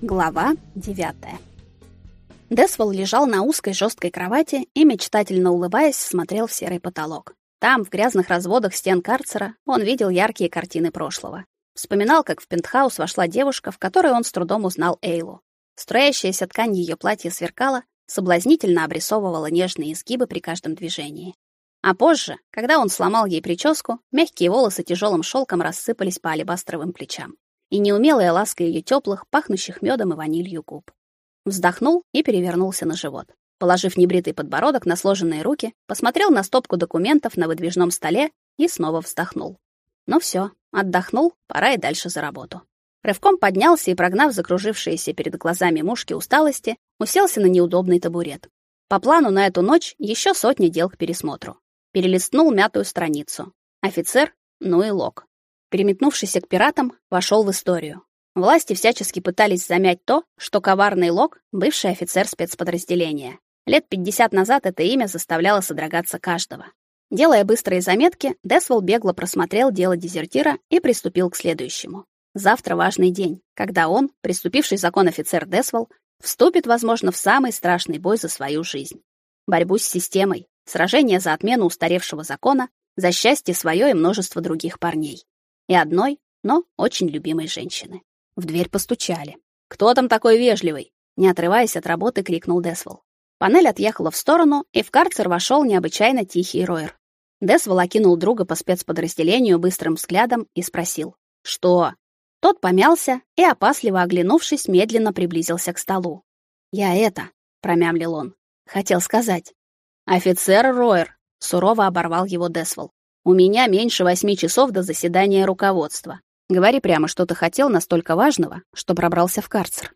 Глава 9. Десвол лежал на узкой жесткой кровати и мечтательно улыбаясь смотрел в серый потолок. Там, в грязных разводах стен карцера, он видел яркие картины прошлого. Вспоминал, как в пентхаус вошла девушка, в которой он с трудом узнал Эйлу. Струящаяся ткань ее платья сверкала, соблазнительно обрисовывала нежные изгибы при каждом движении. А позже, когда он сломал ей прическу, мягкие волосы тяжелым шелком рассыпались по алебастровым плечам и неумелая ласка ее теплых, пахнущих медом и ванилью губ. Вздохнул и перевернулся на живот. Положив небритый подбородок на сложенные руки, посмотрел на стопку документов на выдвижном столе и снова вздохнул. Ну все, отдохнул, пора и дальше за работу. Рывком поднялся и, прогнав закружившиеся перед глазами мушки усталости, уселся на неудобный табурет. По плану на эту ночь еще сотни дел к пересмотру. Перелистнул мятую страницу. Офицер, ну и лог переметнувшийся к пиратам, вошел в историю. Власти всячески пытались замять то, что коварный Лок — бывший офицер спецподразделения. Лет 50 назад это имя заставляло содрогаться каждого. Делая быстрые заметки, Десвол бегло просмотрел дело дезертира и приступил к следующему. Завтра важный день, когда он, приступивший закон офицер Десвол, вступит, возможно, в самый страшный бой за свою жизнь. Борьбу с системой, сражение за отмену устаревшего закона, за счастье свое и множество других парней и одной, но очень любимой женщины. В дверь постучали. «Кто там такой вежливый?» Не отрываясь от работы, крикнул Десвол. Панель отъехала в сторону, и в карцер вошел необычайно тихий Ройер. Десвол окинул друга по спецподразделению быстрым взглядом и спросил. «Что?» Тот помялся и, опасливо оглянувшись, медленно приблизился к столу. «Я это», — промямлил он, — хотел сказать. «Офицер Ройер», — сурово оборвал его Десвол. У меня меньше восьми часов до заседания руководства. Говори прямо, что ты хотел настолько важного, что пробрался в карцер.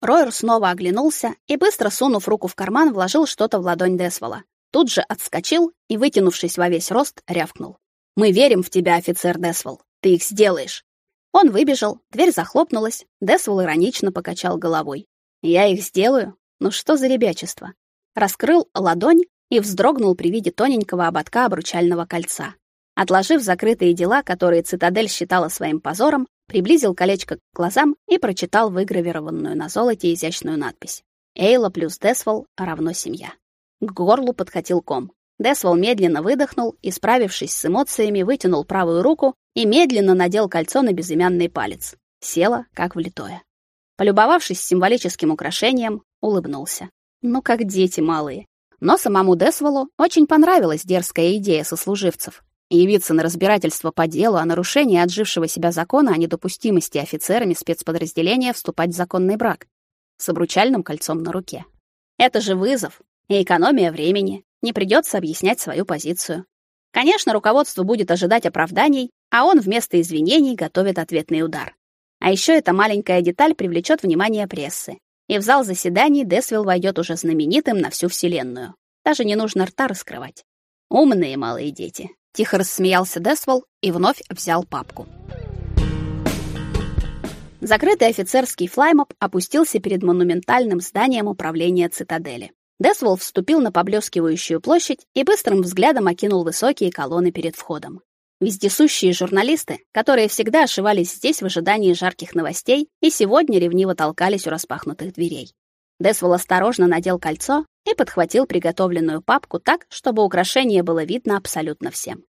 Ройер снова оглянулся и, быстро сунув руку в карман, вложил что-то в ладонь Десвола. Тут же отскочил и, вытянувшись во весь рост, рявкнул. «Мы верим в тебя, офицер Десвол. Ты их сделаешь». Он выбежал, дверь захлопнулась, Десвол иронично покачал головой. «Я их сделаю? Ну что за ребячество?» Раскрыл ладонь и вздрогнул при виде тоненького ободка обручального кольца. Отложив закрытые дела, которые цитадель считала своим позором, приблизил колечко к глазам и прочитал выгравированную на золоте изящную надпись. Эйла плюс Десвол равно семья. К горлу подкатил ком. Десвол медленно выдохнул и, справившись с эмоциями, вытянул правую руку и медленно надел кольцо на безымянный палец. Села, как влитое. Полюбовавшись символическим украшением, улыбнулся. Ну, как дети малые. Но самому Десволу очень понравилась дерзкая идея сослуживцев явиться на разбирательство по делу о нарушении отжившего себя закона о недопустимости офицерами спецподразделения вступать в законный брак с обручальным кольцом на руке. Это же вызов и экономия времени. Не придется объяснять свою позицию. Конечно, руководство будет ожидать оправданий, а он вместо извинений готовит ответный удар. А еще эта маленькая деталь привлечет внимание прессы. И в зал заседаний Десвилл войдет уже знаменитым на всю вселенную. Даже не нужно рта раскрывать. Умные малые дети. Тихо рассмеялся Десвол и вновь взял папку. Закрытый офицерский флаймоп опустился перед монументальным зданием управления цитадели. Десвол вступил на поблескивающую площадь и быстрым взглядом окинул высокие колонны перед входом. Вездесущие журналисты, которые всегда ошивались здесь в ожидании жарких новостей, и сегодня ревниво толкались у распахнутых дверей. Десвол осторожно надел кольцо и подхватил приготовленную папку так, чтобы украшение было видно абсолютно всем.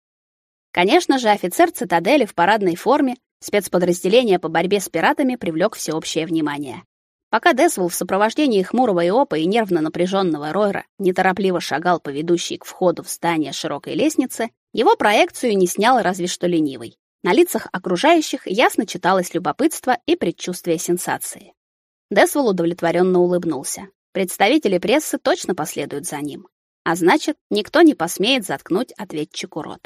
Конечно же, офицер цитадели в парадной форме спецподразделения по борьбе с пиратами привлек всеобщее внимание. Пока Десвол в сопровождении хмурого Иопа и нервно напряженного Ройра неторопливо шагал по ведущей к входу в здание широкой лестницы, его проекцию не снял разве что ленивый. На лицах окружающих ясно читалось любопытство и предчувствие сенсации. Десвол удовлетворенно улыбнулся. Представители прессы точно последуют за ним. А значит, никто не посмеет заткнуть ответчику рот.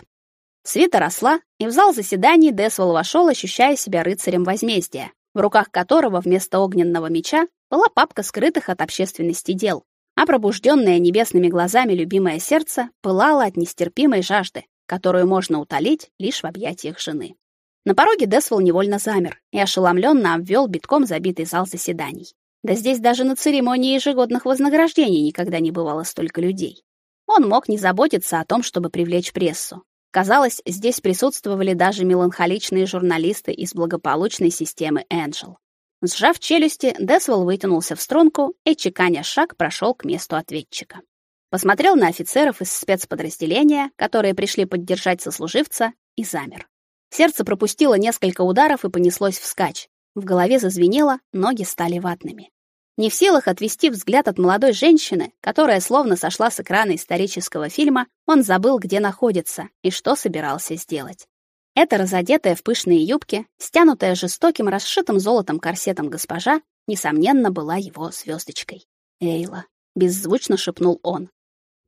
Свита росла, и в зал заседаний Десвол вошел, ощущая себя рыцарем возмездия, в руках которого вместо огненного меча была папка скрытых от общественности дел, а пробужденное небесными глазами любимое сердце пылало от нестерпимой жажды, которую можно утолить лишь в объятиях жены. На пороге Десвол невольно замер и ошеломленно обвел битком забитый зал заседаний. Да здесь даже на церемонии ежегодных вознаграждений никогда не бывало столько людей. Он мог не заботиться о том, чтобы привлечь прессу. Казалось, здесь присутствовали даже меланхоличные журналисты из благополучной системы Angel. Сжав челюсти, Десвелл вытянулся в струнку и, чеканя шаг, прошел к месту ответчика. Посмотрел на офицеров из спецподразделения, которые пришли поддержать сослуживца, и замер. Сердце пропустило несколько ударов и понеслось вскачь. В голове зазвенело, ноги стали ватными. Не в силах отвести взгляд от молодой женщины, которая словно сошла с экрана исторического фильма, он забыл, где находится и что собирался сделать. Эта разодетая в пышные юбки, стянутая жестоким расшитым золотом корсетом госпожа, несомненно, была его звездочкой. Эйла, беззвучно шепнул он.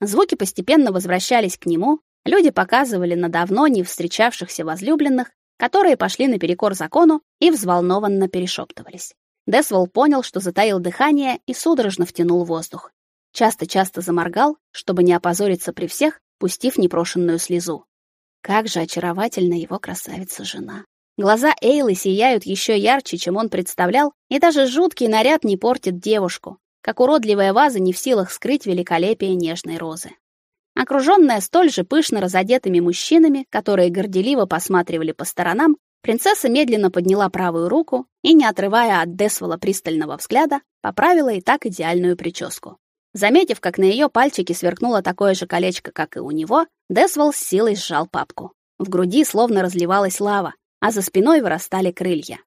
Звуки постепенно возвращались к нему, люди показывали на давно не встречавшихся возлюбленных, которые пошли наперекор закону и взволнованно перешептывались. Десвол понял, что затаил дыхание и судорожно втянул воздух. Часто-часто заморгал, чтобы не опозориться при всех, пустив непрошенную слезу. Как же очаровательна его красавица-жена. Глаза Эйлы сияют еще ярче, чем он представлял, и даже жуткий наряд не портит девушку, как уродливая ваза не в силах скрыть великолепие нежной розы. Окруженная столь же пышно разодетыми мужчинами, которые горделиво посматривали по сторонам, принцесса медленно подняла правую руку и, не отрывая от Десвола пристального взгляда, поправила и так идеальную прическу. Заметив, как на ее пальчике сверкнуло такое же колечко, как и у него, Десвол с силой сжал папку. В груди словно разливалась лава, а за спиной вырастали крылья.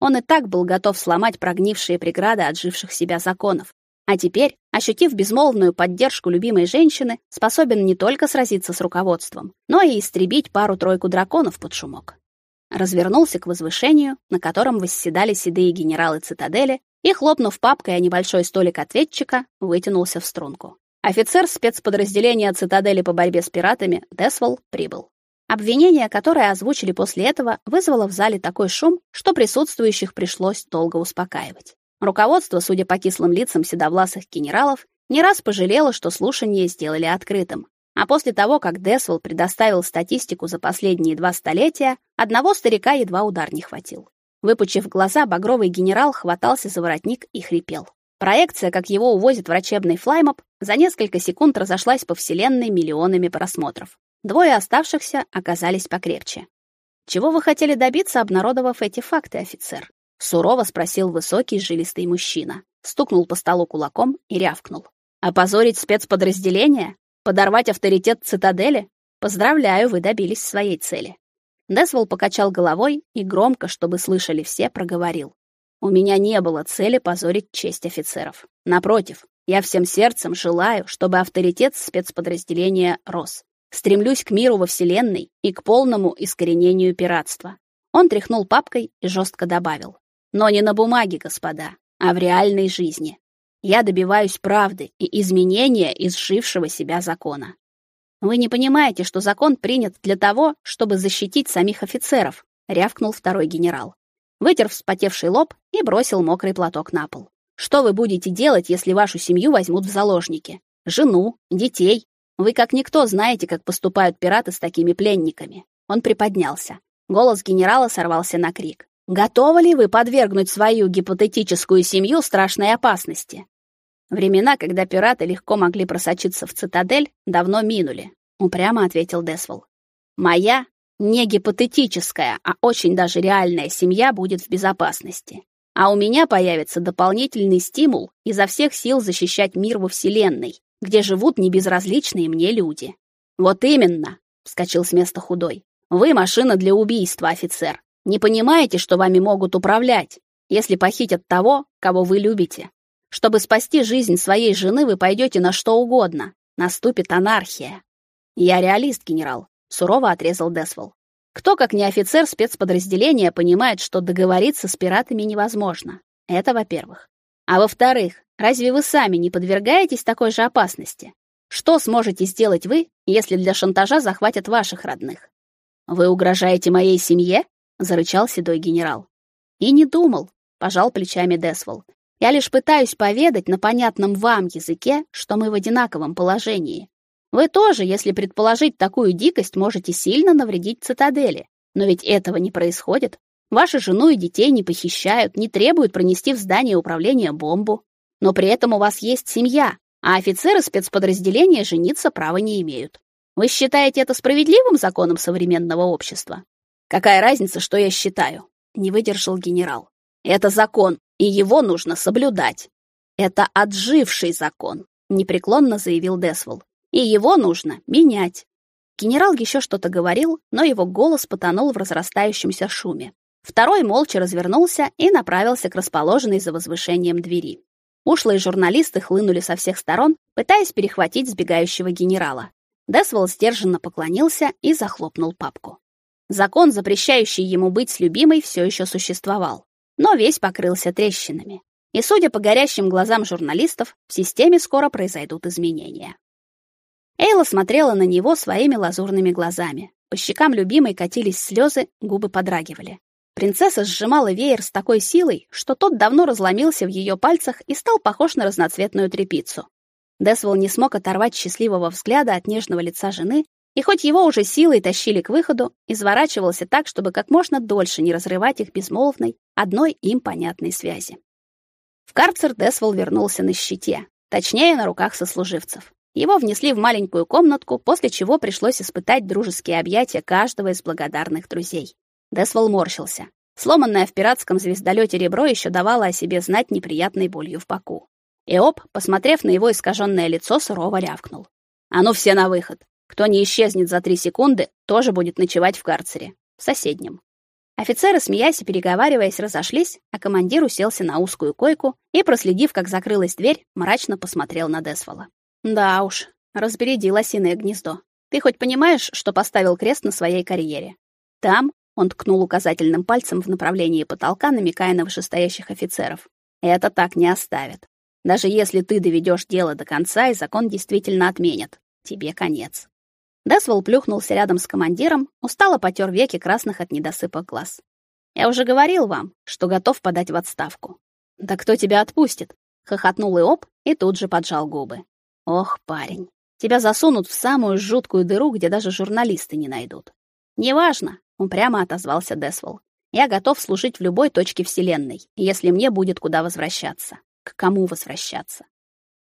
Он и так был готов сломать прогнившие преграды отживших себя законов, а теперь, ощутив безмолвную поддержку любимой женщины, способен не только сразиться с руководством, но и истребить пару-тройку драконов под шумок. Развернулся к возвышению, на котором восседали седые генералы цитадели, и, хлопнув папкой о небольшой столик ответчика, вытянулся в струнку. Офицер спецподразделения цитадели по борьбе с пиратами Десвол прибыл. Обвинение, которое озвучили после этого, вызвало в зале такой шум, что присутствующих пришлось долго успокаивать. Руководство, судя по кислым лицам седовласых генералов, не раз пожалело, что слушание сделали открытым. А после того, как Десвелл предоставил статистику за последние два столетия, одного старика едва удар не хватил. Выпучив глаза, багровый генерал хватался за воротник и хрипел. Проекция, как его увозят врачебный флаймоп, за несколько секунд разошлась по вселенной миллионами просмотров. Двое оставшихся оказались покрепче. Чего вы хотели добиться, обнародовав эти факты, офицер? Сурово спросил высокий жилистый мужчина, стукнул по столу кулаком и рявкнул: "Опозорить спецподразделение? Подорвать авторитет цитадели? Поздравляю, вы добились своей цели". Десвол покачал головой и громко, чтобы слышали все, проговорил: "У меня не было цели позорить честь офицеров. Напротив, я всем сердцем желаю, чтобы авторитет спецподразделения рос. Стремлюсь к миру во вселенной и к полному искоренению пиратства". Он тряхнул папкой и жестко добавил: но не на бумаге, господа, а в реальной жизни. Я добиваюсь правды и изменения изжившего себя закона. Вы не понимаете, что закон принят для того, чтобы защитить самих офицеров, рявкнул второй генерал. Вытер вспотевший лоб и бросил мокрый платок на пол. Что вы будете делать, если вашу семью возьмут в заложники? Жену, детей? Вы как никто знаете, как поступают пираты с такими пленниками. Он приподнялся. Голос генерала сорвался на крик. Готовы ли вы подвергнуть свою гипотетическую семью страшной опасности? Времена, когда пираты легко могли просочиться в цитадель, давно минули, упрямо ответил Десвол. Моя не гипотетическая, а очень даже реальная семья будет в безопасности. А у меня появится дополнительный стимул изо всех сил защищать мир во вселенной, где живут небезразличные мне люди. Вот именно, вскочил с места худой. Вы машина для убийства, офицер. Не понимаете, что вами могут управлять, если похитят того, кого вы любите. Чтобы спасти жизнь своей жены, вы пойдете на что угодно. Наступит анархия. Я реалист, генерал, сурово отрезал Десвол. Кто, как не офицер спецподразделения, понимает, что договориться с пиратами невозможно? Это, во-первых. А во-вторых, разве вы сами не подвергаетесь такой же опасности? Что сможете сделать вы, если для шантажа захватят ваших родных? Вы угрожаете моей семье? Зарычал седой генерал. И не думал, пожал плечами Десвол. Я лишь пытаюсь поведать на понятном вам языке, что мы в одинаковом положении. Вы тоже, если предположить такую дикость, можете сильно навредить цитадели. Но ведь этого не происходит. Вашу жену и детей не похищают, не требуют пронести в здание управления бомбу. Но при этом у вас есть семья, а офицеры спецподразделения жениться права не имеют. Вы считаете это справедливым законом современного общества? Какая разница, что я считаю? Не выдержал генерал. Это закон, и его нужно соблюдать. Это отживший закон, непреклонно заявил Десвол. И его нужно менять. Генерал еще что-то говорил, но его голос потонул в разрастающемся шуме. Второй молча развернулся и направился к расположенной за возвышением двери. Ушлые журналисты хлынули со всех сторон, пытаясь перехватить сбегающего генерала. Десвол сдержанно поклонился и захлопнул папку. Закон, запрещающий ему быть с любимой, все еще существовал, но весь покрылся трещинами. И, судя по горящим глазам журналистов, в системе скоро произойдут изменения. Эйла смотрела на него своими лазурными глазами. По щекам любимой катились слезы, губы подрагивали. Принцесса сжимала веер с такой силой, что тот давно разломился в ее пальцах и стал похож на разноцветную тряпицу. Десвол не смог оторвать счастливого взгляда от нежного лица жены, и хоть его уже силой тащили к выходу, изворачивался так, чтобы как можно дольше не разрывать их безмолвной, одной им понятной связи. В карцер Десвол вернулся на щите, точнее, на руках сослуживцев. Его внесли в маленькую комнатку, после чего пришлось испытать дружеские объятия каждого из благодарных друзей. Десвол морщился. Сломанное в пиратском звездолете ребро еще давало о себе знать неприятной болью в боку. Эоп, посмотрев на его искаженное лицо, сурово рявкнул. «А ну все на выход! Кто не исчезнет за три секунды, тоже будет ночевать в карцере. В соседнем». Офицеры, смеясь и переговариваясь, разошлись, а командир уселся на узкую койку и, проследив, как закрылась дверь, мрачно посмотрел на Десвола. Да уж, разбереди лосиное гнездо. Ты хоть понимаешь, что поставил крест на своей карьере? Там он ткнул указательным пальцем в направлении потолка, намекая на вышестоящих офицеров. Это так не оставят. Даже если ты доведешь дело до конца, и закон действительно отменят, тебе конец. Десвол плюхнулся рядом с командиром, устало потер веки красных от недосыпа глаз. Я уже говорил вам, что готов подать в отставку. Да кто тебя отпустит? хохотнул Иоп и тут же поджал губы. Ох, парень, тебя засунут в самую жуткую дыру, где даже журналисты не найдут. Неважно, упрямо отозвался Десвол. Я готов служить в любой точке вселенной, если мне будет куда возвращаться. К кому возвращаться?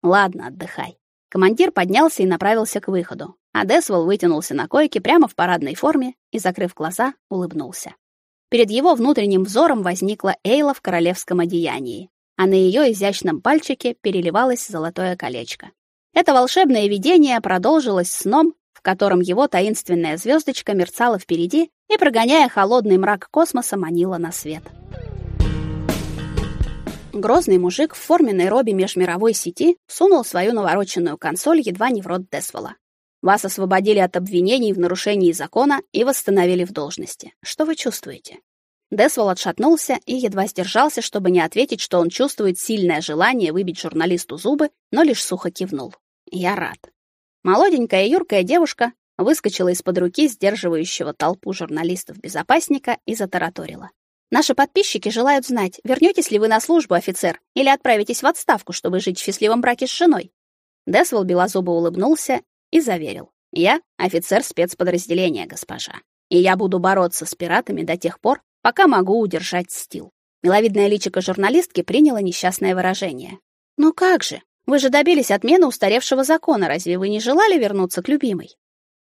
Ладно, отдыхай. Командир поднялся и направился к выходу, а Десвол вытянулся на койке прямо в парадной форме и, закрыв глаза, улыбнулся. Перед его внутренним взором возникла Эйла в королевском одеянии, а на ее изящном пальчике переливалось золотое колечко. Это волшебное видение продолжилось сном, в котором его таинственная звездочка мерцала впереди и, прогоняя холодный мрак космоса, манила на свет. Грозный мужик в форменной робе межмировой сети сунул свою навороченную консоль едва не в рот Десвола. Вас освободили от обвинений в нарушении закона и восстановили в должности. Что вы чувствуете? Десвол отшатнулся и едва сдержался, чтобы не ответить, что он чувствует сильное желание выбить журналисту зубы, но лишь сухо кивнул. Я рад. Молоденькая юркая девушка выскочила из-под руки сдерживающего толпу журналистов-безопасника и затараторила. Наши подписчики желают знать, вернётесь ли вы на службу, офицер, или отправитесь в отставку, чтобы жить в счастливом браке с женой. Десвол белозубо улыбнулся и заверил: "Я офицер спецподразделения, госпожа, и я буду бороться с пиратами до тех пор, пока могу удержать стил. Миловидное личико журналистки приняло несчастное выражение. «Ну как же? Вы же добились отмены устаревшего закона, разве вы не желали вернуться к любимой?»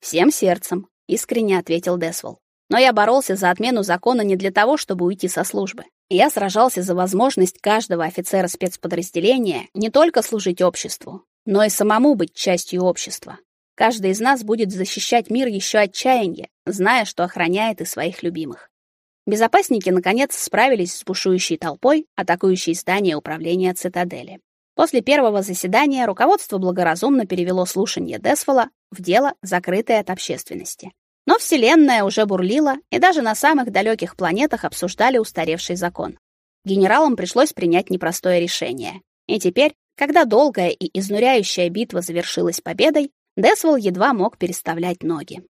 «Всем сердцем», — искренне ответил Десвол. «Но я боролся за отмену закона не для того, чтобы уйти со службы. Я сражался за возможность каждого офицера спецподразделения не только служить обществу, но и самому быть частью общества. Каждый из нас будет защищать мир еще отчаяние, зная, что охраняет и своих любимых. Безопасники наконец справились с бушующей толпой, атакующей здание управления цитадели. После первого заседания руководство благоразумно перевело слушание Десфола в дело, закрытое от общественности. Но вселенная уже бурлила, и даже на самых далеких планетах обсуждали устаревший закон. Генералам пришлось принять непростое решение. И теперь, когда долгая и изнуряющая битва завершилась победой, Десвол едва мог переставлять ноги.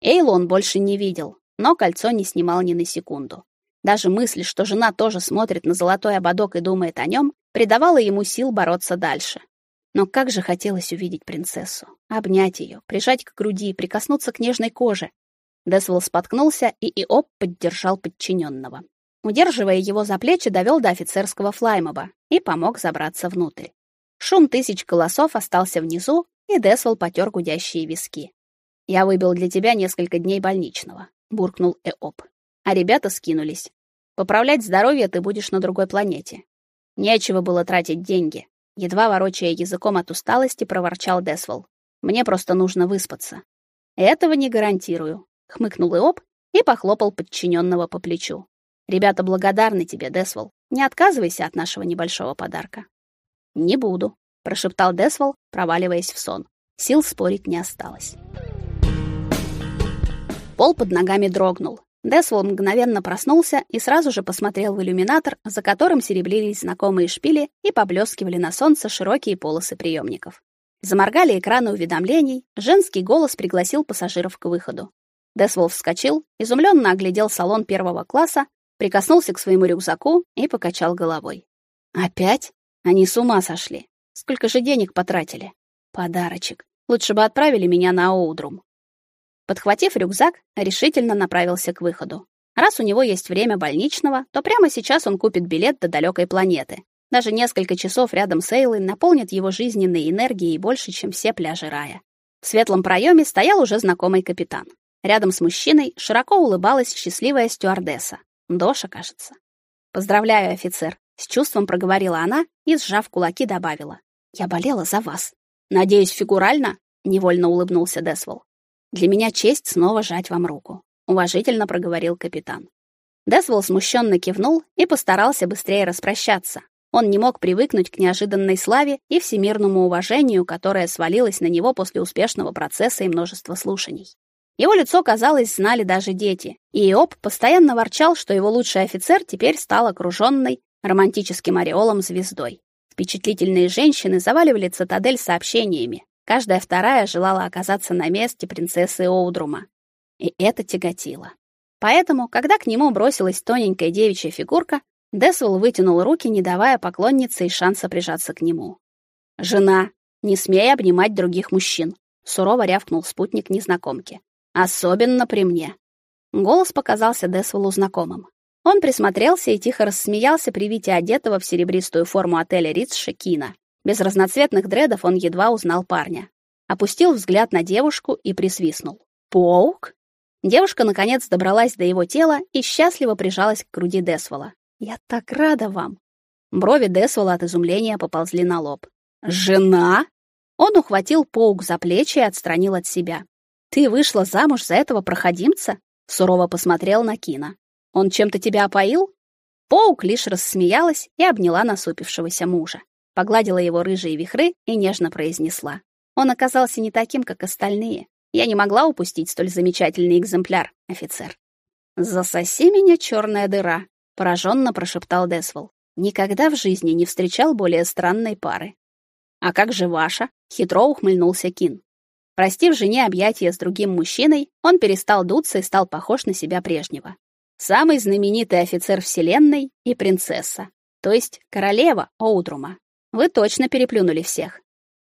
Эйлу он больше не видел, но кольцо не снимал ни на секунду. Даже мысль, что жена тоже смотрит на золотой ободок и думает о нем, придавала ему сил бороться дальше. Но как же хотелось увидеть принцессу, обнять ее, прижать к груди, прикоснуться к нежной коже. Десвол споткнулся, и Иоп поддержал подчиненного. Удерживая его за плечи, довел до офицерского флаймоба и помог забраться внутрь. Шум тысяч голосов остался внизу, и Десвол потер гудящие виски. «Я выбил для тебя несколько дней больничного буркнул Эоп. А ребята скинулись. Поправлять здоровье ты будешь на другой планете. Нечего было тратить деньги. Едва ворочая языком от усталости, проворчал Десвол. Мне просто нужно выспаться. Этого не гарантирую, хмыкнул Иоп и похлопал подчиненного по плечу. Ребята благодарны тебе, Десвол. Не отказывайся от нашего небольшого подарка. Не буду, прошептал Десвол, проваливаясь в сон. Сил спорить не осталось. Пол под ногами дрогнул. Десвол мгновенно проснулся и сразу же посмотрел в иллюминатор, за которым серебрились знакомые шпили и поблескивали на солнце широкие полосы приемников. Заморгали экраны уведомлений, женский голос пригласил пассажиров к выходу. Десвол вскочил, изумленно оглядел салон первого класса, прикоснулся к своему рюкзаку и покачал головой. Опять? Они с ума сошли. Сколько же денег потратили? Подарочек. Лучше бы отправили меня на Оудрум. Подхватив рюкзак, решительно направился к выходу. Раз у него есть время больничного, то прямо сейчас он купит билет до далекой планеты. Даже несколько часов рядом с Эйлой наполнят его жизненной энергией больше, чем все пляжи рая. В светлом проеме стоял уже знакомый капитан. Рядом с мужчиной широко улыбалась счастливая стюардесса. Доша, кажется. «Поздравляю, офицер», — с чувством проговорила она и, сжав кулаки, добавила. «Я болела за вас». «Надеюсь, фигурально?» — невольно улыбнулся Десвол. Для меня честь снова жать вам руку, уважительно проговорил капитан. Десвол смущенно кивнул и постарался быстрее распрощаться. Он не мог привыкнуть к неожиданной славе и всемирному уважению, которое свалилось на него после успешного процесса и множества слушаний. Его лицо, казалось, знали даже дети, и Иоп постоянно ворчал, что его лучший офицер теперь стал окружённой романтическим ореолом звездой. Впечатлительные женщины заваливали цитадель сообщениями. Каждая вторая желала оказаться на месте принцессы Оудрума. И это тяготило. Поэтому, когда к нему бросилась тоненькая девичья фигурка, Десвол вытянул руки, не давая поклоннице и шанса прижаться к нему. «Жена, не смей обнимать других мужчин», — сурово рявкнул спутник незнакомки. «Особенно при мне». Голос показался Десволу знакомым. Он присмотрелся и тихо рассмеялся при виде одетого в серебристую форму отеля Ритz Шекина. Без разноцветных дредов он едва узнал парня. Опустил взгляд на девушку и присвистнул. «Паук?» Девушка, наконец, добралась до его тела и счастливо прижалась к груди Десвола. «Я так рада вам!» Брови Десвола от изумления поползли на лоб. «Жена?» Он ухватил Паук за плечи и отстранил от себя. «Ты вышла замуж за этого проходимца?» Сурово посмотрел на Кина. «Он чем-то тебя опоил?» Паук лишь рассмеялась и обняла насупившегося мужа погладила его рыжие вихры и нежно произнесла: "Он оказался не таким, как остальные. Я не могла упустить столь замечательный экземпляр, офицер". "Засоси меня, черная дыра", пораженно прошептал Десвол. Никогда в жизни не встречал более странной пары. А как же ваша? хитро ухмыльнулся Кин. Простив жене объятия с другим мужчиной, он перестал дуться и стал похож на себя прежнего. Самый знаменитый офицер вселенной и принцесса, то есть королева Оудрума. Вы точно переплюнули всех.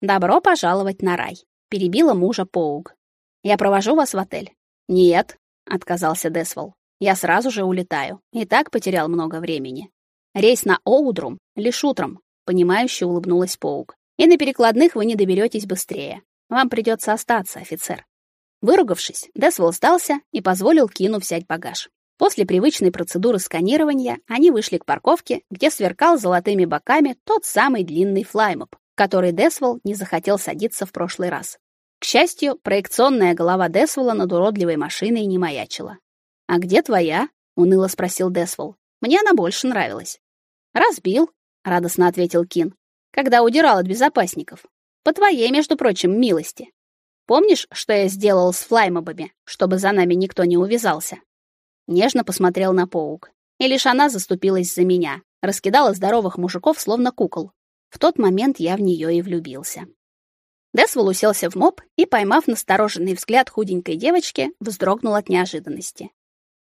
Добро пожаловать на рай, перебила мужа Поуг. Я провожу вас в отель. Нет, отказался Десвол. Я сразу же улетаю. И так потерял много времени. Рейс на Оудрум лишь утром, понимающе улыбнулась Поуг. И на перекладных вы не доберетесь быстрее. Вам придется остаться, офицер. Выругавшись, Десвол сдался и позволил Кину взять багаж. После привычной процедуры сканирования они вышли к парковке, где сверкал золотыми боками тот самый длинный флаймоп, который Десвол не захотел садиться в прошлый раз. К счастью, проекционная голова Десвола над уродливой машиной не маячила. «А где твоя?» — уныло спросил Десвол. «Мне она больше нравилась». «Разбил», — радостно ответил Кин, «когда удирал от безопасников. По твоей, между прочим, милости. Помнишь, что я сделал с флаймобами, чтобы за нами никто не увязался?» Нежно посмотрел на Поук. И лишь она заступилась за меня, раскидала здоровых мужиков словно кукол. В тот момент я в нее и влюбился. Десвол уселся в моб и, поймав настороженный взгляд худенькой девочки, вздрогнул от неожиданности.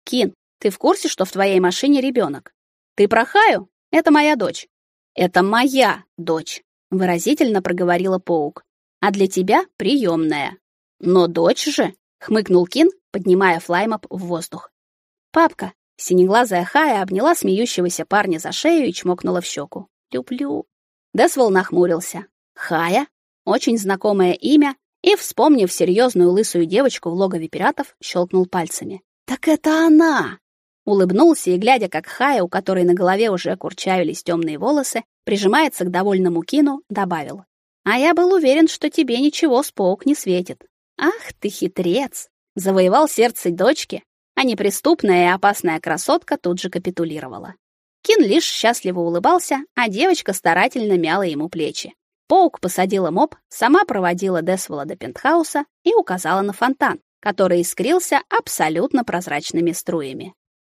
«Кин, ты в курсе, что в твоей машине ребенок? Ты про Хаю? Это моя дочь». «Это моя дочь», — выразительно проговорила Поук. «А для тебя приемная». «Но дочь же», — хмыкнул Кин, поднимая флаймоп в воздух. «Папка!» Синеглазая Хая обняла смеющегося парня за шею и чмокнула в щеку. «Люблю». Десвол нахмурился. Хая? Очень знакомое имя, и, вспомнив серьезную лысую девочку в логове пиратов, щелкнул пальцами. «Так это она!» Улыбнулся и, глядя, как Хая, у которой на голове уже курчавились темные волосы, прижимается к довольному Кину, добавил. «А я был уверен, что тебе ничего с паук не светит. Ах ты хитрец!» Завоевал сердце дочки, а неприступная и опасная красотка тут же капитулировала. Кин лишь счастливо улыбался, а девочка старательно мяла ему плечи. Паук посадила моб, сама проводила Десвола до пентхауса и указала на фонтан, который искрился абсолютно прозрачными струями.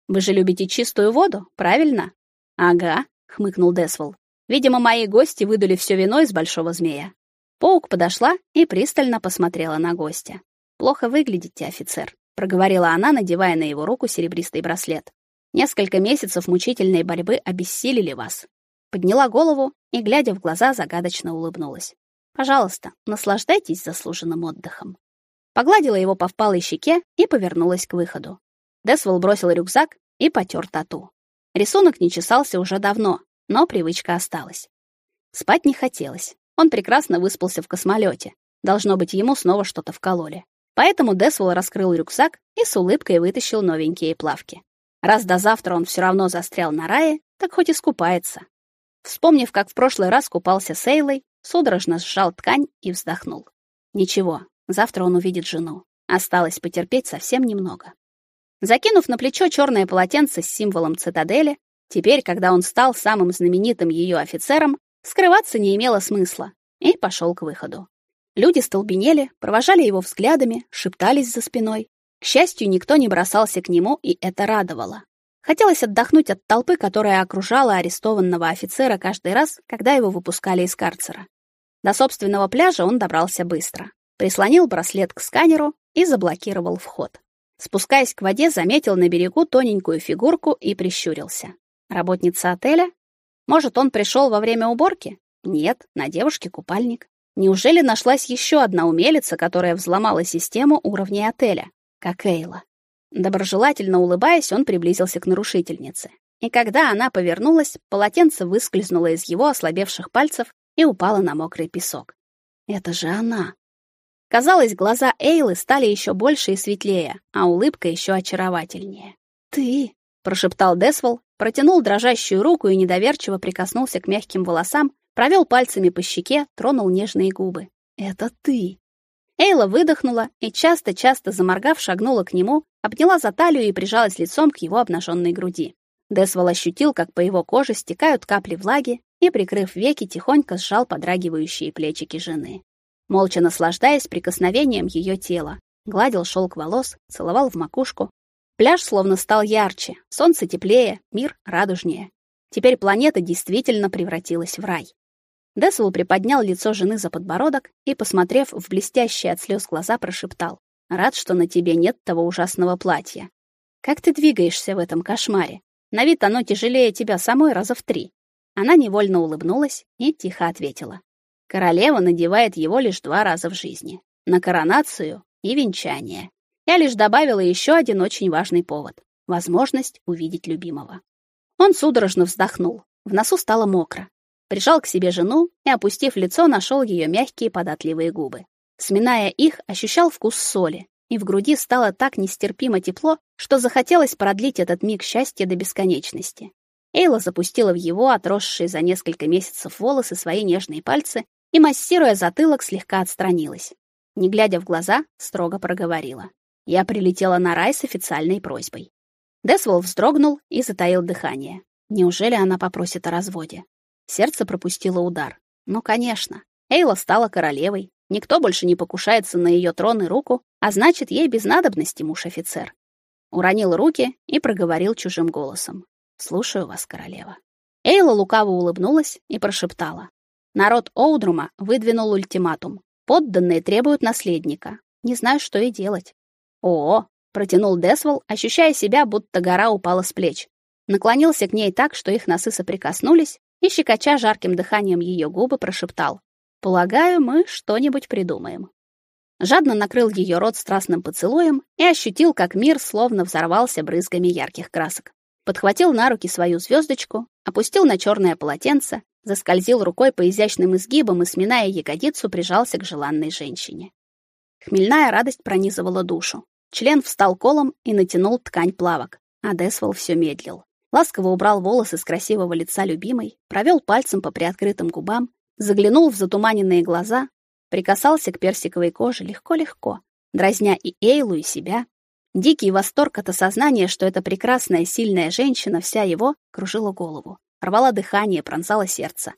«Вы же любите чистую воду, правильно?» «Ага», — хмыкнул Десвол. «Видимо, мои гости выдали все вино из большого змея». Паук подошла и пристально посмотрела на гостя. «Плохо выглядите, офицер», — проговорила она, надевая на его руку серебристый браслет. «Несколько месяцев мучительной борьбы обессилили вас подняла голову и, глядя в глаза, загадочно улыбнулась. «Пожалуйста, наслаждайтесь заслуженным отдыхом». Погладила его по впалой щеке и повернулась к выходу. Десвол бросил рюкзак и потер тату. Рисунок не чесался уже давно, но привычка осталась. Спать не хотелось. Он прекрасно выспался в космолете. Должно быть, ему снова что-то вкололи. Поэтому Десвол раскрыл рюкзак и с улыбкой вытащил новенькие плавки. Раз до завтра он все равно застрял на рае, так хоть и скупается. Вспомнив, как в прошлый раз купался с Эйлой, судорожно сжал ткань и вздохнул. Ничего, завтра он увидит жену. Осталось потерпеть совсем немного. Закинув на плечо черное полотенце с символом цитадели, теперь, когда он стал самым знаменитым ее офицером, скрываться не имело смысла, и пошел к выходу. Люди столбенели, провожали его взглядами, шептались за спиной. К счастью, никто не бросался к нему, и это радовало. Хотелось отдохнуть от толпы, которая окружала арестованного офицера каждый раз, когда его выпускали из карцера. До собственного пляжа он добрался быстро. Прислонил браслет к сканеру и заблокировал вход. Спускаясь к воде, заметил на берегу тоненькую фигурку и прищурился. Работница отеля? Может, он пришел во время уборки? Нет, на девушке купальник. Неужели нашлась еще одна умелица, которая взломала систему уровней отеля, как Эйла? Доброжелательно улыбаясь, он приблизился к нарушительнице. И когда она повернулась, полотенце выскользнуло из его ослабевших пальцев и упало на мокрый песок. Это же она. Казалось, глаза Эйлы стали еще больше и светлее, а улыбка еще очаровательнее. «Ты!» — прошептал Десвол, протянул дрожащую руку и недоверчиво прикоснулся к мягким волосам, провел пальцами по щеке, тронул нежные губы. «Это ты!» Эйла выдохнула и, часто-часто заморгав, шагнула к нему, обняла за талию и прижалась лицом к его обнаженной груди. Десвол ощутил, как по его коже стекают капли влаги, и, прикрыв веки, тихонько сжал подрагивающие плечики жены. Молча наслаждаясь прикосновением ее тела, гладил шелк волос, целовал в макушку. Пляж словно стал ярче, солнце теплее, мир радужнее. Теперь планета действительно превратилась в рай. Десвол приподнял лицо жены за подбородок и, посмотрев в блестящие от слез глаза, прошептал: "Рад, что на тебе нет того ужасного платья. Как ты двигаешься в этом кошмаре? На вид оно тяжелее тебя самой раза в три". Она невольно улыбнулась и тихо ответила: "Королева надевает его лишь два раза в жизни: на коронацию и венчание. Я лишь добавила еще один очень важный повод возможность увидеть любимого". Он судорожно вздохнул. В носу стало мокро прижал к себе жену и, опустив лицо, нашел ее мягкие податливые губы. Сминая их, ощущал вкус соли, и в груди стало так нестерпимо тепло, что захотелось продлить этот миг счастья до бесконечности. Эйла запустила в его отросшие за несколько месяцев волосы свои нежные пальцы и, массируя затылок, слегка отстранилась. Не глядя в глаза, строго проговорила. Я прилетела на рай с официальной просьбой. Десвол вздрогнул и затаил дыхание. Неужели она попросит о разводе? Сердце пропустило удар. Ну, конечно. Эйла стала королевой. Никто больше не покушается на ее трон и руку, а значит, ей без надобности муж-офицер. Уронил руки и проговорил чужим голосом. «Слушаю вас, королева». Эйла лукаво улыбнулась и прошептала. Народ Оудрума выдвинул ультиматум. Подданные требуют наследника. Не знаю, что и делать. О, протянул Десвол, ощущая себя, будто гора упала с плеч. Наклонился к ней так, что их носы соприкоснулись, и, щекоча жарким дыханием ее губы, прошептал. «Полагаю, мы что-нибудь придумаем». Жадно накрыл ее рот страстным поцелуем и ощутил, как мир словно взорвался брызгами ярких красок. Подхватил на руки свою звездочку, опустил на черное полотенце, заскользил рукой по изящным изгибам и, сминая ягодицу, прижался к желанной женщине. Хмельная радость пронизывала душу. Член встал колом и натянул ткань плавок. а Десвол все медлил. Ласково убрал волосы с красивого лица любимой, провел пальцем по приоткрытым губам, заглянул в затуманенные глаза, прикасался к персиковой коже легко-легко, дразня и Эйлу, и себя. Дикий восторг от осознания, что эта прекрасная, сильная женщина, вся его, кружила голову, рвала дыхание, пронзала сердце.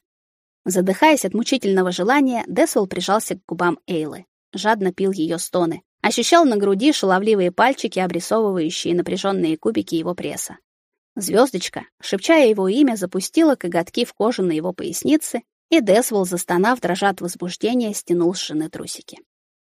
Задыхаясь от мучительного желания, Десвол прижался к губам Эйлы, жадно пил ее стоны, ощущал на груди шаловливые пальчики, обрисовывающие напряженные кубики его пресса. Звездочка, шепча его имя, запустила коготки в кожу на его пояснице, и Десвол, застонав, дрожа от возбуждения, стянул с жены трусики.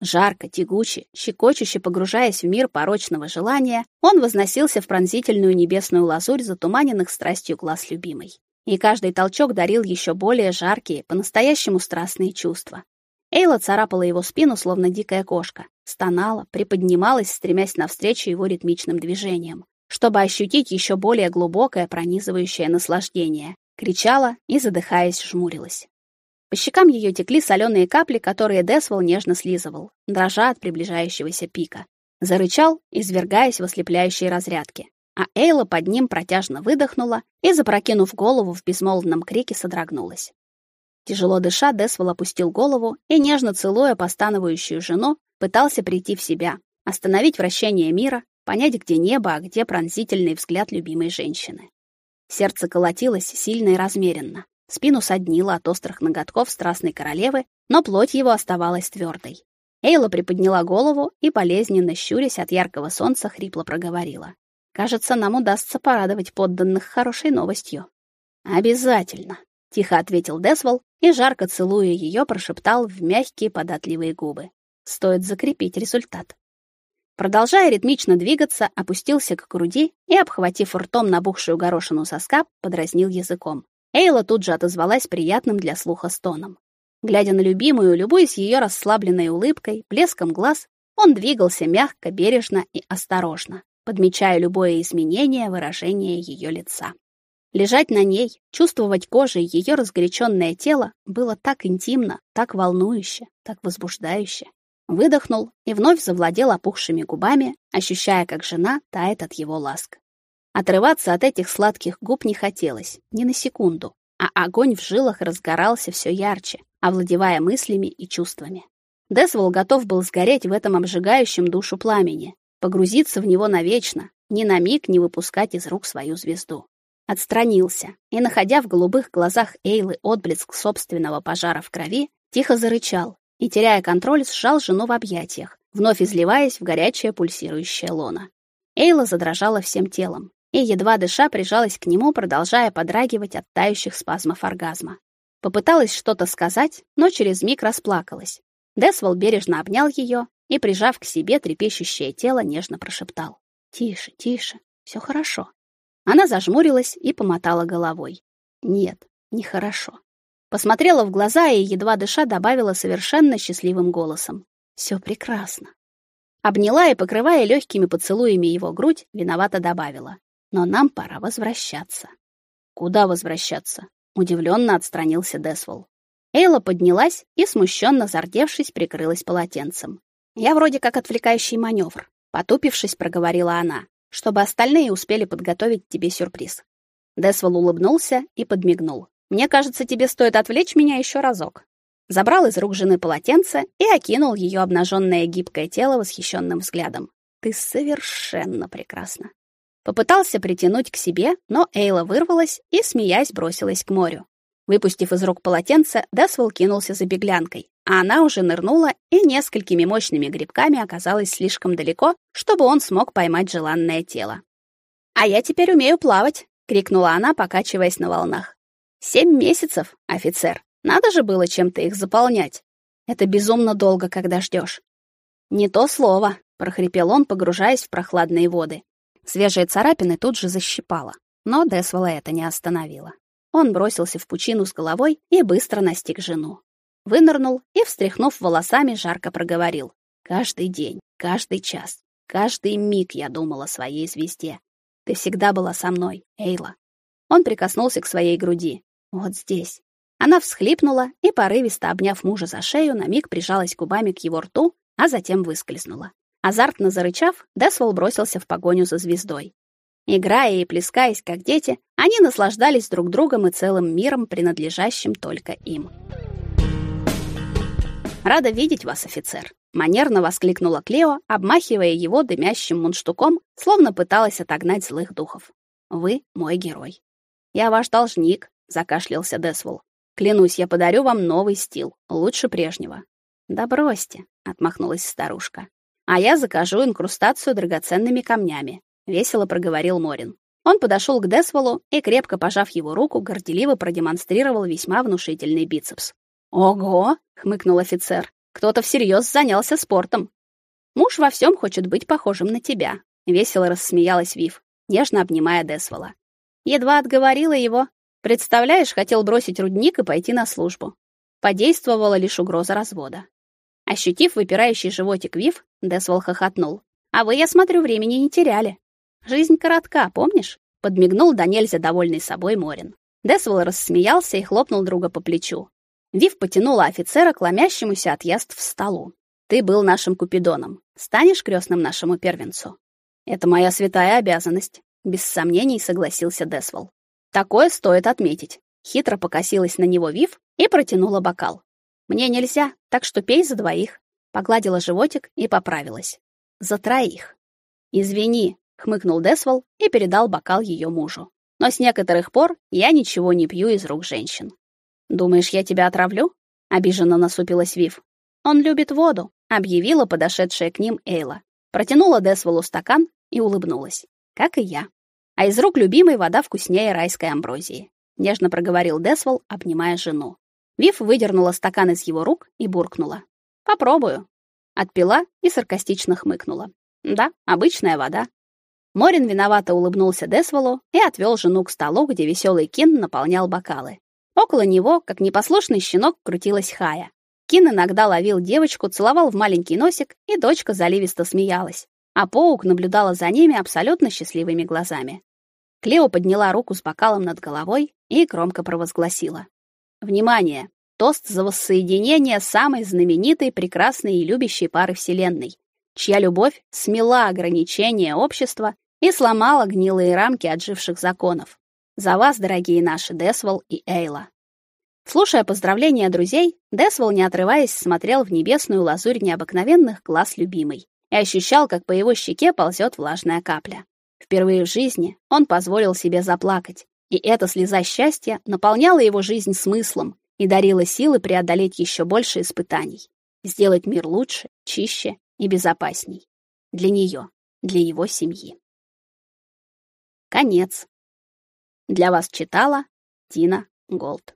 Жарко, тягуче, щекочуще погружаясь в мир порочного желания, он возносился в пронзительную небесную лазурь затуманенных страстью глаз любимой и каждый толчок дарил еще более жаркие, по-настоящему страстные чувства. Эйла царапала его спину, словно дикая кошка, стонала, приподнималась, стремясь навстречу его ритмичным движениям, чтобы ощутить еще более глубокое пронизывающее наслаждение, кричала и, задыхаясь, жмурилась. По щекам ее текли соленые капли, которые Десвол нежно слизывал, дрожа от приближающегося пика. Зарычал, извергаясь в ослепляющей разрядке а Эйла под ним протяжно выдохнула и, запрокинув голову в безмолвном крике, содрогнулась. Тяжело дыша, Десвол опустил голову и, нежно целуя постановающую жену, пытался прийти в себя, остановить вращение мира, понять, где небо, а где пронзительный взгляд любимой женщины. Сердце колотилось сильно и размеренно. Спину соднило от острых ноготков страстной королевы, но плоть его оставалась твердой. Эйла приподняла голову и, болезненно щурясь от яркого солнца, хрипло проговорила. Кажется, нам удастся порадовать подданных хорошей новостью. Обязательно, тихо ответил Десвол и жарко целуя ее, прошептал в мягкие податливые губы. Стоит закрепить результат. Продолжая ритмично двигаться, опустился к груди и, обхватив ртом набухшую горошину соска, подразнил языком. Эйла тут же отозвалась приятным для слуха стоном. Глядя на любимую, любуясь ее расслабленной улыбкой, блеском глаз, он двигался мягко, бережно и осторожно подмечая любое изменение выражения ее лица. Лежать на ней, чувствовать кожей ее разгоряченное тело было так интимно, так волнующе, так возбуждающе. Выдохнул и вновь завладел опухшими губами, ощущая, как жена тает от его ласк. Отрываться от этих сладких губ не хотелось, ни на секунду, а огонь в жилах разгорался все ярче, овладевая мыслями и чувствами. Десвол готов был сгореть в этом обжигающем душу пламени, погрузиться в него навечно, ни на миг не выпускать из рук свою звезду. Отстранился и, находя в голубых глазах Эйлы отблеск собственного пожара в крови, тихо зарычал и, теряя контроль, сжал жену в объятиях, вновь изливаясь в горячее пульсирующее лоно. Эйла задрожала всем телом и, едва дыша, прижалась к нему, продолжая подрагивать от тающих спазмов оргазма. Попыталась что-то сказать, но через миг расплакалась. Десвол бережно обнял ее и, прижав к себе трепещущее тело, нежно прошептал. «Тише, тише, все хорошо». Она зажмурилась и помотала головой. «Нет, нехорошо». Посмотрела в глаза и, едва дыша, добавила совершенно счастливым голосом. «Все прекрасно». Обняла и, покрывая легкими поцелуями его грудь, виновато добавила. «Но нам пора возвращаться». «Куда возвращаться?» Удивленно отстранился Десвол. Эйла поднялась и, смущенно зардевшись, прикрылась полотенцем. Я вроде как отвлекающий маневр, потупившись, проговорила она, чтобы остальные успели подготовить тебе сюрприз. Десвол улыбнулся и подмигнул. Мне кажется, тебе стоит отвлечь меня еще разок. Забрал из рук жены полотенце и окинул ее обнаженное гибкое тело восхищенным взглядом. Ты совершенно прекрасна. Попытался притянуть к себе, но Эйла вырвалась и, смеясь, бросилась к морю. Выпустив из рук полотенце, Десвол кинулся за беглянкой, а она уже нырнула и несколькими мощными грибками оказалась слишком далеко, чтобы он смог поймать желанное тело. «А я теперь умею плавать!» — крикнула она, покачиваясь на волнах. «Семь месяцев, офицер! Надо же было чем-то их заполнять! Это безумно долго, когда ждешь. «Не то слово!» — прохрипел он, погружаясь в прохладные воды. Свежие царапины тут же защипало, но Десвола это не остановило. Он бросился в пучину с головой и быстро настиг жену. Вынырнул и, встряхнув волосами, жарко проговорил. «Каждый день, каждый час, каждый миг я думала о своей звезде. Ты всегда была со мной, Эйла». Он прикоснулся к своей груди. «Вот здесь». Она всхлипнула и, порывисто обняв мужа за шею, на миг прижалась губами к его рту, а затем выскользнула. Азартно зарычав, Десвол бросился в погоню за звездой. Играя и плескаясь, как дети, они наслаждались друг другом и целым миром, принадлежащим только им. «Рада видеть вас, офицер!» — манерно воскликнула Клео, обмахивая его дымящим мундштуком, словно пыталась отогнать злых духов. «Вы мой герой». «Я ваш должник», — закашлялся Десвол. «Клянусь, я подарю вам новый стил, лучше прежнего». «Да бросьте», — отмахнулась старушка. «А я закажу инкрустацию драгоценными камнями весело проговорил Морин. Он подошел к Десволу и крепко пожав его руку, горделиво продемонстрировал весьма внушительный бицепс. "Ого", хмыкнул офицер. "Кто-то всерьез занялся спортом. Муж во всем хочет быть похожим на тебя", весело рассмеялась Вив, нежно обнимая Десвола. Едва отговорила его. Представляешь, хотел бросить рудник и пойти на службу. Подействовала лишь угроза развода. Ощутив выпирающий животик Вив, Десвол хохотнул. А вы, я смотрю, времени не теряли. Жизнь коротка, помнишь? Подмигнул до нельзя довольный собой Морин. Десвол рассмеялся и хлопнул друга по плечу. Вив потянула офицера к ломящемуся от яств столу. Ты был нашим купидоном. Станешь крестным нашему первенцу. Это моя святая обязанность, без сомнений согласился Десвол. Такое стоит отметить. Хитро покосилась на него Вив и протянула бокал. Мне нельзя, так что пей за двоих. Погладила животик и поправилась. За троих. Извини, хмыкнул Десвол и передал бокал ее мужу. Но с некоторых пор я ничего не пью из рук женщин. Думаешь, я тебя отравлю? обиженно насупилась Вив. Он любит воду, объявила подошедшая к ним Эйла. Протянула Десволу стакан и улыбнулась. Как и я. А из рук любимой вода вкуснее райской амброзии, нежно проговорил Десвол, обнимая жену. Вив выдернула стакан из его рук и буркнула: "Попробую". Отпила и саркастично хмыкнула. Да, обычная вода, Морин виновато улыбнулся Десволу и отвел жену к столу, где веселый Кин наполнял бокалы. Около него, как непослушный щенок, крутилась Хая. Кин иногда ловил девочку, целовал в маленький носик, и дочка заливисто смеялась, а Поук наблюдала за ними абсолютно счастливыми глазами. Клео подняла руку с бокалом над головой и громко провозгласила: "Внимание! Тост за воссоединение самой знаменитой, прекрасной и любящей пары вселенной, чья любовь смела ограничения общества и сломала гнилые рамки отживших законов. За вас, дорогие наши Десвол и Эйла. Слушая поздравления друзей, Десвол, не отрываясь, смотрел в небесную лазурь необыкновенных глаз любимой и ощущал, как по его щеке ползет влажная капля. Впервые в жизни он позволил себе заплакать, и эта слеза счастья наполняла его жизнь смыслом и дарила силы преодолеть еще больше испытаний, сделать мир лучше, чище и безопасней. Для нее, для его семьи. Конец. Для вас читала Тина Голд.